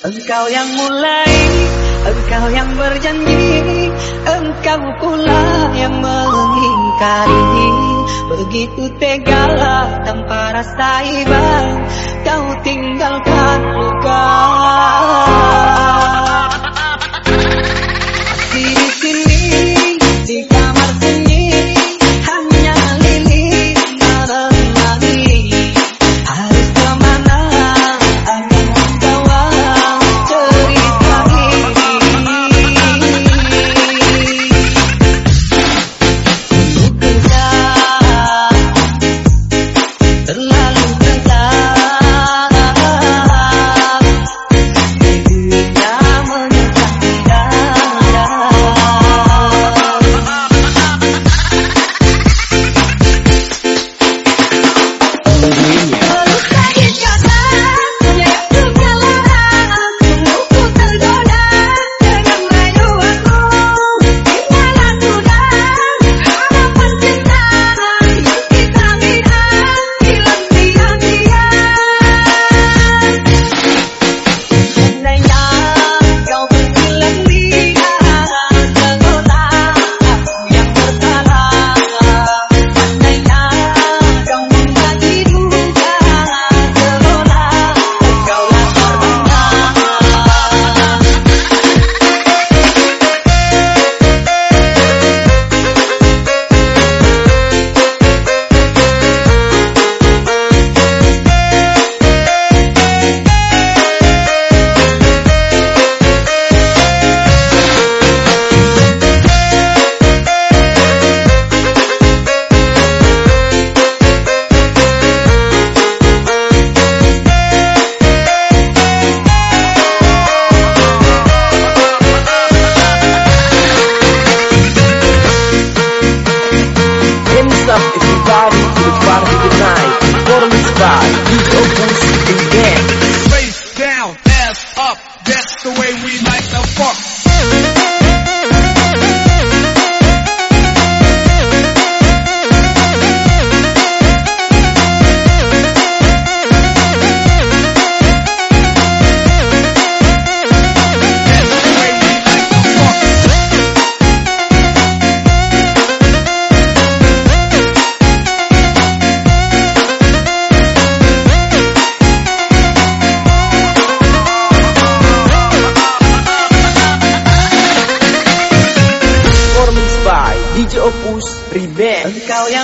Engkau yang mulai, engkau yang berjanji Engkau pula yang mengingkari. Begitu tega tanpa rasa iba Kau tinggalkan luka the night, quarterly spy, use your voice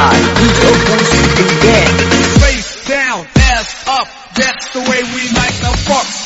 side. We go one shooting down. Face down, ass up. That's the way we like the fuck.